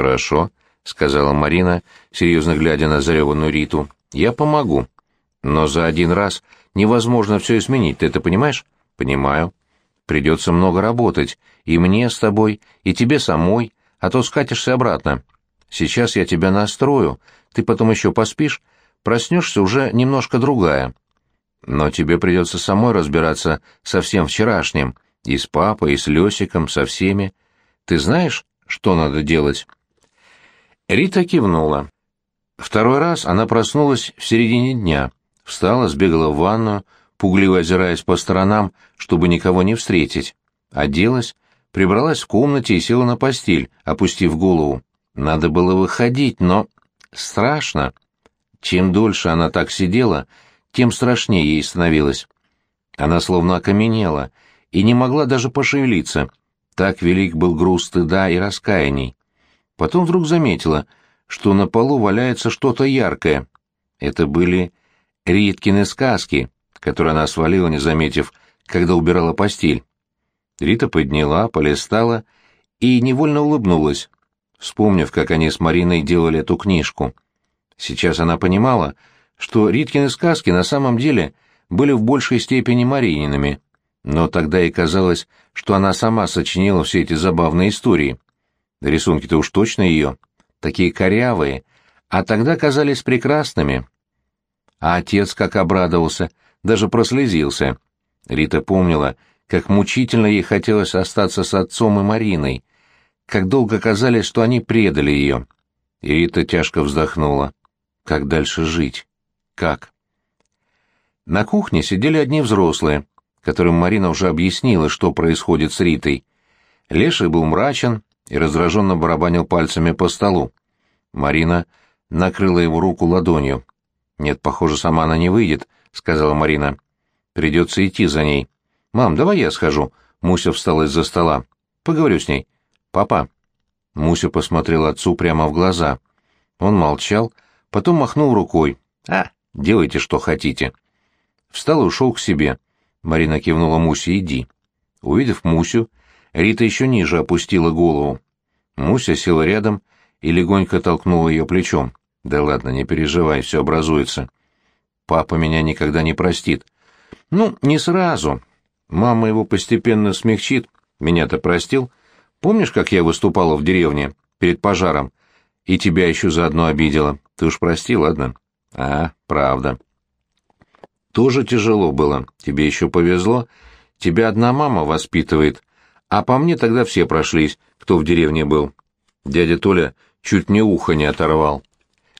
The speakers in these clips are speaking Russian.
«Хорошо», — сказала Марина, серьезно глядя на зареванную Риту. «Я помогу. Но за один раз невозможно все изменить, ты это понимаешь?» «Понимаю. Придется много работать. И мне с тобой, и тебе самой, а то скатишься обратно. Сейчас я тебя настрою, ты потом еще поспишь, проснешься уже немножко другая. Но тебе придется самой разбираться со всем вчерашним, и с папой, и с Лесиком, со всеми. Ты знаешь, что надо делать?» Рита кивнула. Второй раз она проснулась в середине дня, встала, сбегала в ванную, пугливо озираясь по сторонам, чтобы никого не встретить. Оделась, прибралась в комнате и села на постель, опустив голову. Надо было выходить, но... Страшно. Чем дольше она так сидела, тем страшнее ей становилось. Она словно окаменела и не могла даже пошевелиться. Так велик был груз стыда и раскаяний. Потом вдруг заметила, что на полу валяется что-то яркое. Это были Риткины сказки, которые она свалила, не заметив, когда убирала постель. Рита подняла, полистала и невольно улыбнулась, вспомнив, как они с Мариной делали эту книжку. Сейчас она понимала, что Риткины сказки на самом деле были в большей степени Мариниными, но тогда ей казалось, что она сама сочинила все эти забавные истории. Рисунки-то уж точно ее, такие корявые, а тогда казались прекрасными. А отец как обрадовался, даже прослезился. Рита помнила, как мучительно ей хотелось остаться с отцом и Мариной, как долго казалось, что они предали ее. И Рита тяжко вздохнула. Как дальше жить? Как? На кухне сидели одни взрослые, которым Марина уже объяснила, что происходит с Ритой. Леший был мрачен, и раздраженно барабанил пальцами по столу. Марина накрыла его руку ладонью. «Нет, похоже, сама она не выйдет», — сказала Марина. «Придется идти за ней». «Мам, давай я схожу». Муся встала из-за стола. «Поговорю с ней». «Папа». Муся посмотрел отцу прямо в глаза. Он молчал, потом махнул рукой. «А, делайте, что хотите». Встал и ушел к себе. Марина кивнула Мусе, «Иди». Увидев Мусю, Рита еще ниже опустила голову. Муся села рядом и легонько толкнула ее плечом. «Да ладно, не переживай, все образуется. Папа меня никогда не простит». «Ну, не сразу. Мама его постепенно смягчит. Меня-то простил. Помнишь, как я выступала в деревне перед пожаром? И тебя еще заодно обидела. Ты уж прости, ладно?» «А, правда». «Тоже тяжело было. Тебе еще повезло. Тебя одна мама воспитывает, а по мне тогда все прошлись, кто в деревне был. Дядя Толя чуть мне ухо не оторвал.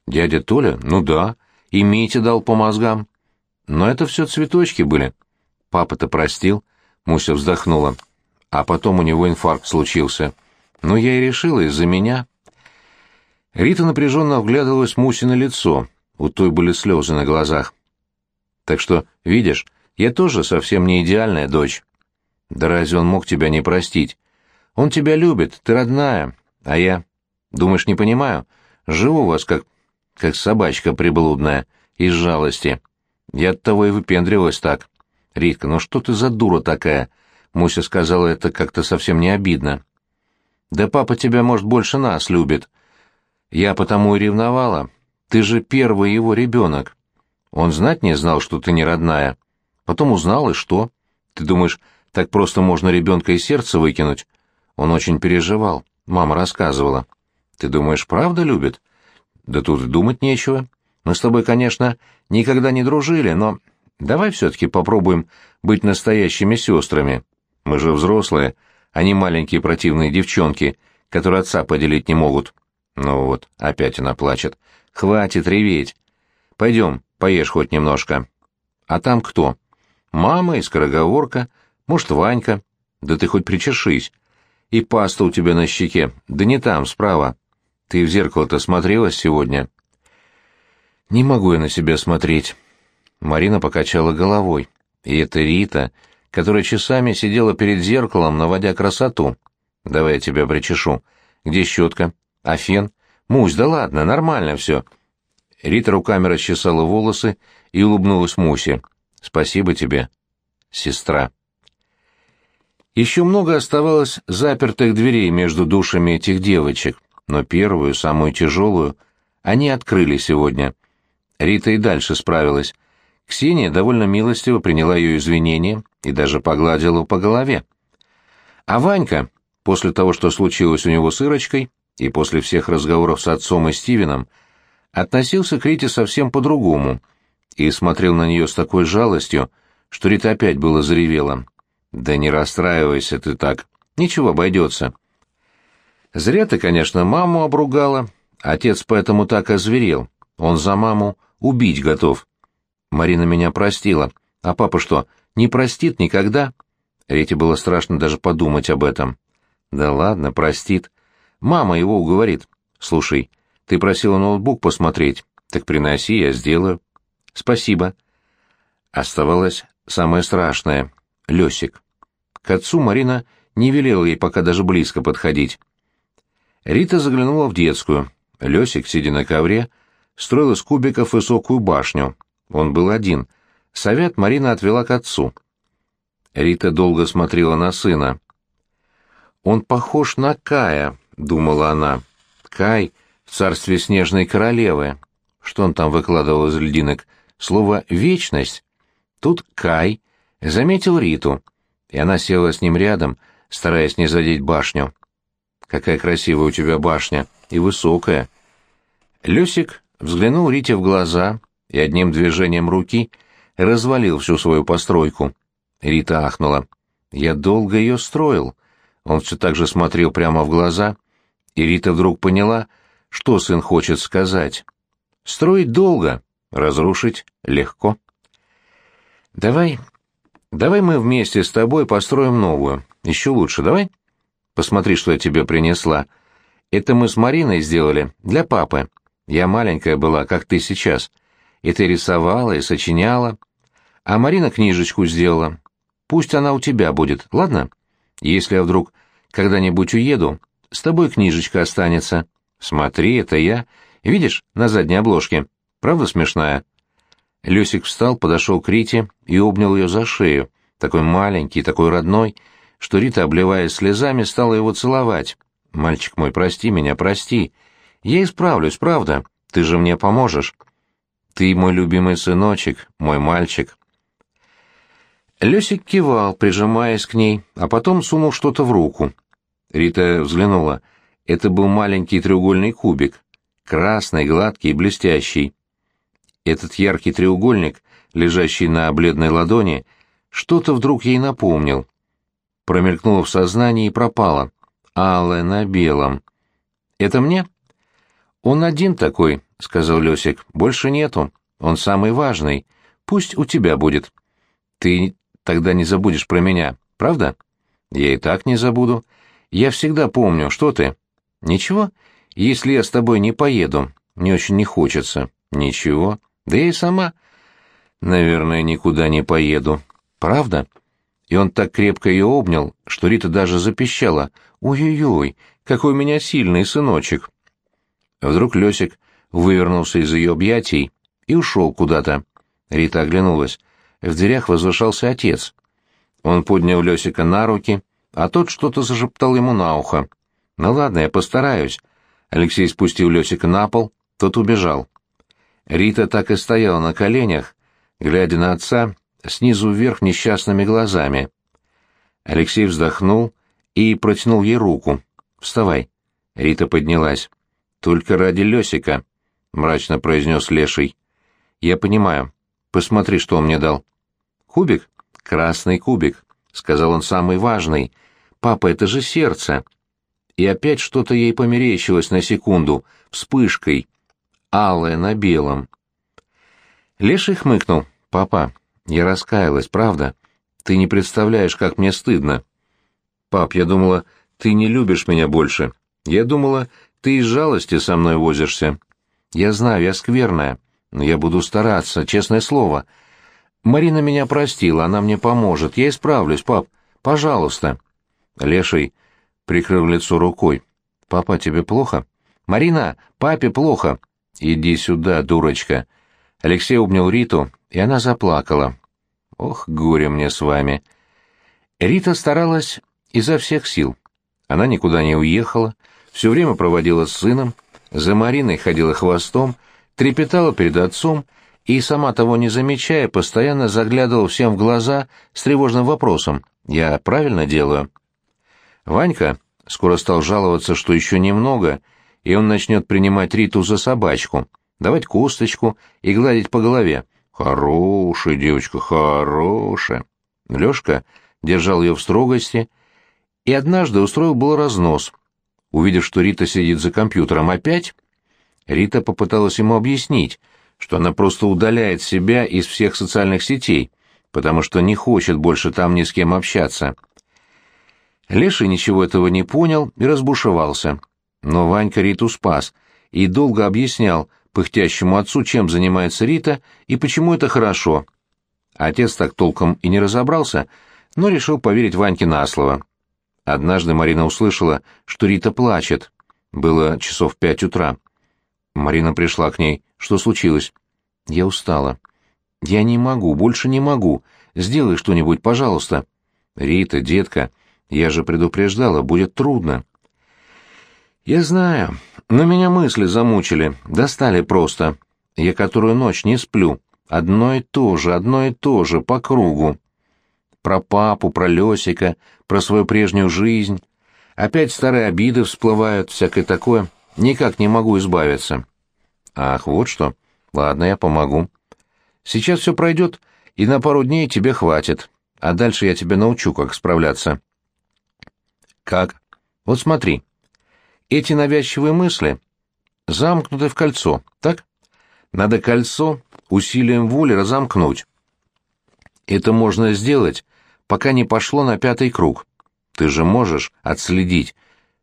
Дядя Толя? Ну да. И Мите дал по мозгам. Но это все цветочки были. Папа-то простил. Муся вздохнула. А потом у него инфаркт случился. Ну, я и решила, из-за меня. Рита напряженно вглядывалась Мусе на лицо. У той были слезы на глазах. Так что, видишь, я тоже совсем не идеальная дочь. Да разве он мог тебя не простить? Он тебя любит, ты родная, а я... Думаешь, не понимаю? Живу у вас как... как собачка приблудная, из жалости. Я от того и выпендривалась так. Ритка, ну что ты за дура такая? Муся сказала это как-то совсем не обидно. Да папа тебя, может, больше нас любит. Я потому и ревновала. Ты же первый его ребенок. Он знать не знал, что ты не родная. Потом узнал, и что? Ты думаешь, так просто можно ребенка из сердца выкинуть. Он очень переживал. Мама рассказывала. Ты думаешь, правда любит? Да тут думать нечего. Мы с тобой, конечно, никогда не дружили, но давай все-таки попробуем быть настоящими сестрами. Мы же взрослые, а не маленькие противные девчонки, которые отца поделить не могут. Ну вот, опять она плачет. Хватит реветь. Пойдем, поешь хоть немножко. А там кто? Мама и скороговорка — может, Ванька? Да ты хоть причешись. И паста у тебя на щеке. Да не там, справа. Ты в зеркало-то смотрелась сегодня? Не могу я на себя смотреть. Марина покачала головой. И это Рита, которая часами сидела перед зеркалом, наводя красоту. Давай я тебя причешу. Где щетка? А фен? Мусь, да ладно, нормально все. Рита руками расчесала волосы и улыбнулась Мусе. Спасибо тебе, сестра. Еще много оставалось запертых дверей между душами этих девочек, но первую, самую тяжелую, они открыли сегодня. Рита и дальше справилась. Ксения довольно милостиво приняла ее извинения и даже погладила по голове. А Ванька, после того, что случилось у него с Ирочкой, и после всех разговоров с отцом и Стивеном, относился к Рите совсем по-другому и смотрел на нее с такой жалостью, что Рита опять было заревела. «Да не расстраивайся ты так, ничего, обойдется». Зря ты, конечно, маму обругала, отец поэтому так озверел, он за маму убить готов. Марина меня простила, а папа что, не простит никогда?» Рите было страшно даже подумать об этом. «Да ладно, простит. Мама его уговорит. Слушай, ты просила ноутбук посмотреть. Так приноси, я сделаю». «Спасибо». Оставалось самое страшное — Лёсик. К отцу Марина не велела ей пока даже близко подходить. Рита заглянула в детскую. Лёсик, сидя на ковре, строил из кубиков высокую башню. Он был один. Совет Марина отвела к отцу. Рита долго смотрела на сына. «Он похож на Кая», — думала она. «Кай в царстве снежной королевы». Что он там выкладывал из льдинок? Слово «вечность». Тут Кай заметил Риту, и она села с ним рядом, стараясь не задеть башню. «Какая красивая у тебя башня и высокая». Люсик взглянул Рите в глаза и одним движением руки развалил всю свою постройку. Рита ахнула. «Я долго ее строил». Он все так же смотрел прямо в глаза, и Рита вдруг поняла, что сын хочет сказать. «Строить долго, разрушить легко». «Давай, давай мы вместе с тобой построим новую. Еще лучше, давай? Посмотри, что я тебе принесла. Это мы с Мариной сделали для папы. Я маленькая была, как ты сейчас. И ты рисовала и сочиняла. А Марина книжечку сделала. Пусть она у тебя будет, ладно? Если я вдруг когда-нибудь уеду, с тобой книжечка останется. Смотри, это я. Видишь, на задней обложке. Правда смешная?» Люсик встал, подошел к Рите и обнял ее за шею, такой маленький, такой родной, что Рита, обливаясь слезами, стала его целовать. «Мальчик мой, прости меня, прости. Я исправлюсь, правда. Ты же мне поможешь. Ты мой любимый сыночек, мой мальчик». Лёсик кивал, прижимаясь к ней, а потом сунул что-то в руку. Рита взглянула. Это был маленький треугольный кубик, красный, гладкий, блестящий. Этот яркий треугольник, лежащий на бледной ладони, что-то вдруг ей напомнил. Промелькнуло в сознании и пропало. Алое на белом. «Это мне?» «Он один такой», — сказал Лёсик. «Больше нету. Он самый важный. Пусть у тебя будет. Ты тогда не забудешь про меня, правда?» «Я и так не забуду. Я всегда помню. Что ты?» «Ничего. Если я с тобой не поеду, мне очень не хочется». «Ничего. Да и сама, наверное, никуда не поеду. Правда?» И он так крепко ее обнял, что Рита даже запищала. «Ой-ой-ой, какой у меня сильный сыночек!» Вдруг Лесик вывернулся из ее объятий и ушел куда-то. Рита оглянулась. В дверях возвышался отец. Он поднял Лесика на руки, а тот что-то зашептал ему на ухо. «Ну ладно, я постараюсь». Алексей спустил Лесика на пол, тот убежал. Рита так и стояла на коленях, глядя на отца снизу вверх несчастными глазами. Алексей вздохнул и протянул ей руку. «Вставай». Рита поднялась. «Только ради Лесика», — мрачно произнес Леший. «Я понимаю. Посмотри, что он мне дал». «Кубик? Красный кубик», — сказал он самый важный. «Папа, это же сердце». И опять что-то ей померещилось на секунду, вспышкой — алое на белом. Леший хмыкнул. «Папа, я раскаялась, правда? Ты не представляешь, как мне стыдно». «Пап, я думала, ты не любишь меня больше. Я думала, ты из жалости со мной возишься. Я знаю, я скверная, но я буду стараться, честное слово. Марина меня простила, она мне поможет. Я исправлюсь, пап. Пожалуйста». Леший прикрыл лицо рукой. «Папа, тебе плохо?» «Марина, папе плохо. «Иди сюда, дурочка!» Алексей обнял Риту, и она заплакала. «Ох, горе мне с вами!» Рита старалась изо всех сил. Она никуда не уехала, все время проводила с сыном, за Мариной ходила хвостом, трепетала перед отцом и, сама того не замечая, постоянно заглядывала всем в глаза с тревожным вопросом «Я правильно делаю?». Ванька скоро стал жаловаться, что еще немного, и он начнет принимать Риту за собачку, давать косточку и гладить по голове. «Хорошая девочка, хорошая». Лёшка держал ее в строгости и однажды устроил был разнос. Увидев, что Рита сидит за компьютером опять, Рита попыталась ему объяснить, что она просто удаляет себя из всех социальных сетей, потому что не хочет больше там ни с кем общаться. Леша ничего этого не понял и разбушевался. Но Ванька Риту спас и долго объяснял пыхтящему отцу, чем занимается Рита и почему это хорошо. Отец так толком и не разобрался, но решил поверить Ваньке на слово. Однажды Марина услышала, что Рита плачет. Было часов пять утра. Марина пришла к ней. Что случилось? Я устала. Я не могу, больше не могу. Сделай что-нибудь, пожалуйста. Рита, детка, я же предупреждала, будет трудно. Я знаю, но меня мысли замучили, достали просто. Я которую ночь не сплю. Одно и то же, одно и то же, по кругу. Про папу, про Лёсика, про свою прежнюю жизнь. Опять старые обиды всплывают, всякое такое. Никак не могу избавиться. Ах, вот что. Ладно, я помогу. Сейчас все пройдет, и на пару дней тебе хватит. А дальше я тебя научу, как справляться. Как? Вот смотри. Эти навязчивые мысли замкнуты в кольцо, так? Надо кольцо усилием воли разомкнуть. Это можно сделать, пока не пошло на пятый круг. Ты же можешь отследить,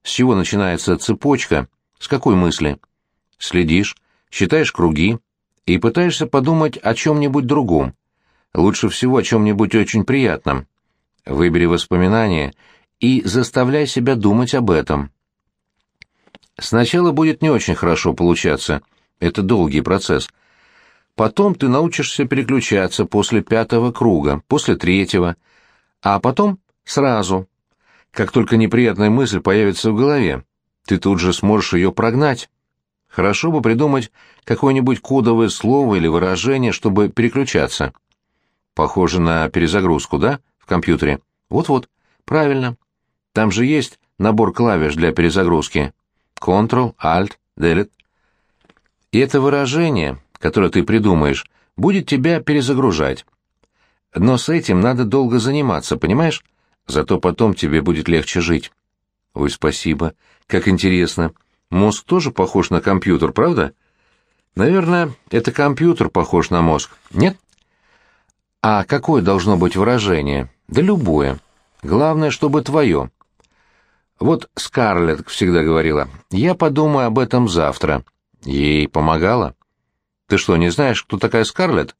с чего начинается цепочка, с какой мысли. Следишь, считаешь круги и пытаешься подумать о чем-нибудь другом. Лучше всего о чем-нибудь очень приятном. Выбери воспоминания и заставляй себя думать об этом. Сначала будет не очень хорошо получаться, это долгий процесс. Потом ты научишься переключаться после пятого круга, после третьего, а потом сразу. Как только неприятная мысль появится в голове, ты тут же сможешь ее прогнать. Хорошо бы придумать какое-нибудь кодовое слово или выражение, чтобы переключаться. Похоже на перезагрузку, да, в компьютере? Вот-вот, правильно. Там же есть набор клавиш для перезагрузки. Ctrl, Alt, Delete. И это выражение, которое ты придумаешь, будет тебя перезагружать. Но с этим надо долго заниматься, понимаешь? Зато потом тебе будет легче жить. Ой, спасибо. Как интересно. Мозг тоже похож на компьютер, правда? Наверное, это компьютер похож на мозг. Нет? А какое должно быть выражение? Да любое. Главное, чтобы твое. Вот Скарлетт всегда говорила, «Я подумаю об этом завтра». Ей помогала. Ты что, не знаешь, кто такая Скарлетт?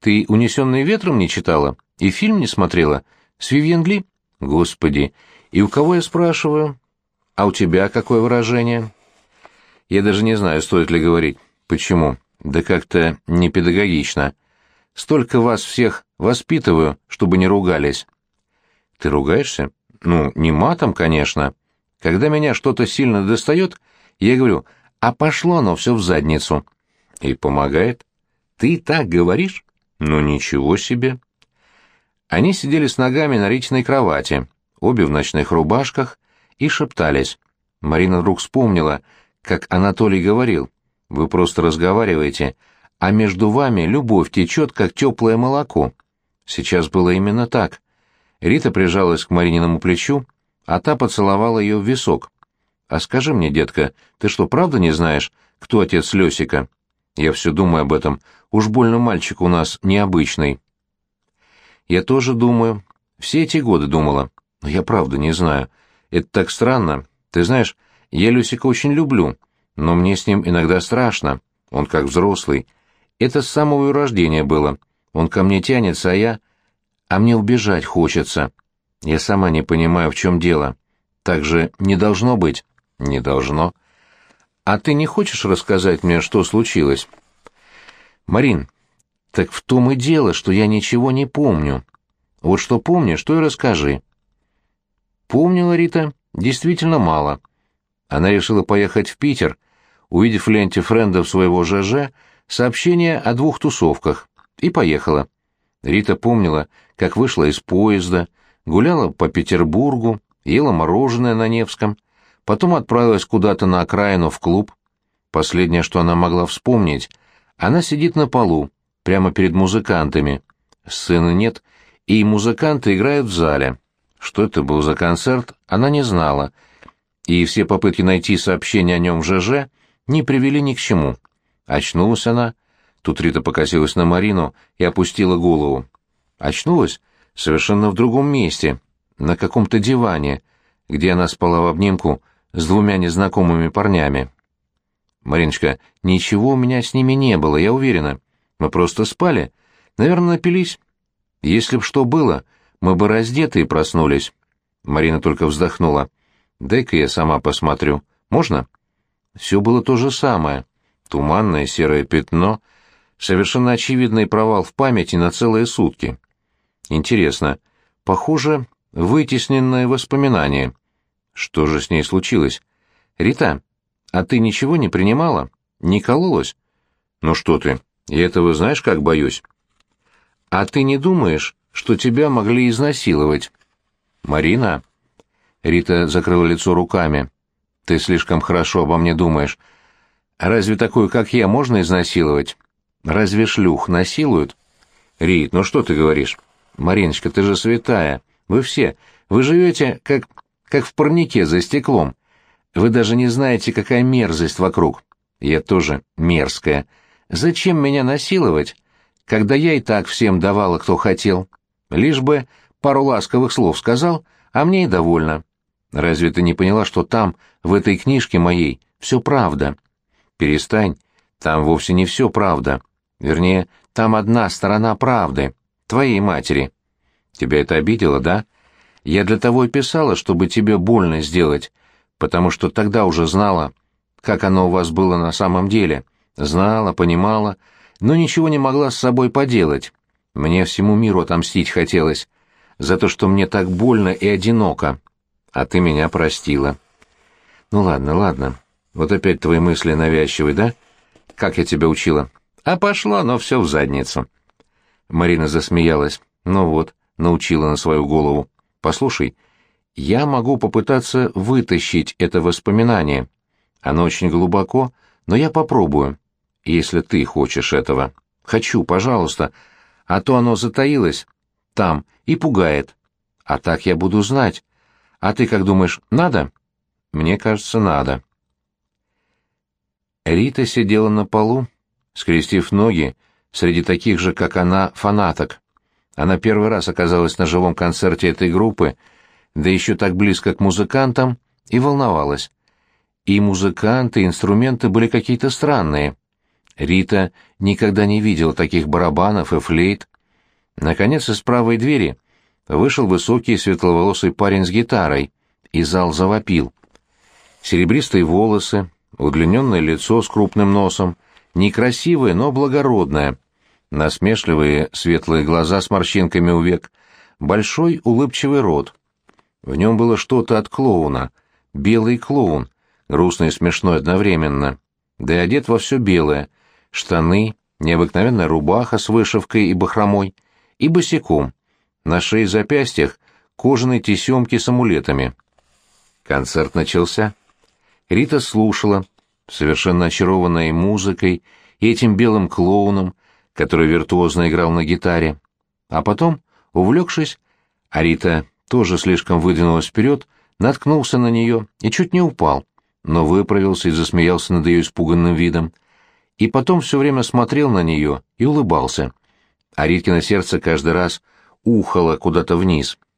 Ты «Унесенные ветром» не читала? И фильм не смотрела? С Вивьен? Господи, и у кого я спрашиваю? А у тебя какое выражение? Я даже не знаю, стоит ли говорить. Почему? Да как-то не педагогично. Столько вас всех воспитываю, чтобы не ругались. Ты ругаешься? Ну, не матом, конечно. Когда меня что-то сильно достает, я говорю, а пошло оно все в задницу. И помогает. Ты так говоришь? Ну ничего себе. Они сидели с ногами на речной кровати, обе в ночных рубашках, и шептались. Марина вдруг вспомнила, как Анатолий говорил, вы просто разговариваете, а между вами любовь течет, как теплое молоко. Сейчас было именно так. Рита прижалась к Марининому плечу, а та поцеловала ее в висок. «А скажи мне, детка, ты что, правда не знаешь, кто отец Лесика?» «Я все думаю об этом. Уж больно мальчик у нас необычный». «Я тоже думаю. Все эти годы думала. Но я правда не знаю. Это так странно. Ты знаешь, я Люсика очень люблю, но мне с ним иногда страшно. Он как взрослый. Это с самого рождения было. Он ко мне тянется, а я... А мне убежать хочется. Я сама не понимаю, в чем дело. Так же не должно быть. Не должно. А ты не хочешь рассказать мне, что случилось? Марин, так в том и дело, что я ничего не помню. Вот что помнишь, то и расскажи. Помнила Рита действительно мало. Она решила поехать в Питер, увидев в ленте френдов своего ЖЖ сообщение о двух тусовках, и поехала. Рита помнила, как вышла из поезда, гуляла по Петербургу, ела мороженое на Невском, потом отправилась куда-то на окраину в клуб. Последнее, что она могла вспомнить, она сидит на полу, прямо перед музыкантами. Сцены нет, и музыканты играют в зале. Что это был за концерт, она не знала, и все попытки найти сообщение о нем в ЖЖ не привели ни к чему. Очнулась она, тут Рита покосилась на Марину и опустила голову. Очнулась совершенно в другом месте, на каком-то диване, где она спала в обнимку с двумя незнакомыми парнями. «Мариночка, ничего у меня с ними не было, я уверена. Мы просто спали. Наверное, напились. Если б что было, мы бы раздеты и проснулись». Марина только вздохнула. «Дай-ка я сама посмотрю. Можно?» Все было то же самое. Туманное серое пятно, совершенно очевидный провал в памяти на целые сутки. Интересно, похоже, вытесненное воспоминание. Что же с ней случилось? Рита, а ты ничего не принимала? Не кололась? Ну что ты, я этого знаешь, как боюсь. А ты не думаешь, что тебя могли изнасиловать? Марина? Рита закрыла лицо руками. Ты слишком хорошо обо мне думаешь. Разве такую, как я, можно изнасиловать? Разве шлюх насилуют? Рит, ну что ты говоришь? Мариночка, ты же святая. Вы все, вы живете как, как в парнике за стеклом. Вы даже не знаете, какая мерзость вокруг. Я тоже мерзкая. Зачем меня насиловать, когда я и так всем давала, кто хотел? Лишь бы пару ласковых слов сказал, а мне и довольно. Разве ты не поняла, что там, в этой книжке моей, все правда? Перестань, там вовсе не все правда. Вернее, там одна сторона правды, твоей матери. Тебя это обидело, да? Я для того и писала, чтобы тебе больно сделать, потому что тогда уже знала, как оно у вас было на самом деле. Знала, понимала, но ничего не могла с собой поделать. Мне всему миру отомстить хотелось за то, что мне так больно и одиноко. А ты меня простила. Ну ладно, ладно. Вот опять твои мысли навязчивые, да? Как я тебя учила? А пошло, но все в задницу. Марина засмеялась. Ну вот, научила на свою голову. Послушай, я могу попытаться вытащить это воспоминание. Оно очень глубоко, но я попробую, если ты хочешь этого. Хочу, пожалуйста, а то оно затаилось там и пугает. А так я буду знать. А ты как думаешь, надо? Мне кажется, надо. Рита сидела на полу, скрестив ноги, среди таких же, как она, фанаток. Она первый раз оказалась на живом концерте этой группы, да еще так близко к музыкантам, и волновалась. И музыканты, и инструменты были какие-то странные. Рита никогда не видела таких барабанов и флейт. Наконец, из правой двери вышел высокий светловолосый парень с гитарой, и зал завопил. Серебристые волосы, удлиненное лицо с крупным носом, некрасивое, но благородное — насмешливые светлые глаза с морщинками у век, большой улыбчивый рот. В нем было что-то от клоуна, белый клоун, грустный и смешной одновременно, да и одет во все белое, штаны, необыкновенная рубаха с вышивкой и бахромой, и босиком, на шее и запястьях кожаные тесемки с амулетами. Концерт начался. Рита слушала, совершенно очарованная музыкой и этим белым клоуном, который виртуозно играл на гитаре. А потом, увлекшись, Арита тоже слишком выдвинулась вперед, наткнулся на нее и чуть не упал, но выправился и засмеялся над ее испуганным видом. И потом все время смотрел на нее и улыбался. А Риткино сердце каждый раз ухало куда-то вниз —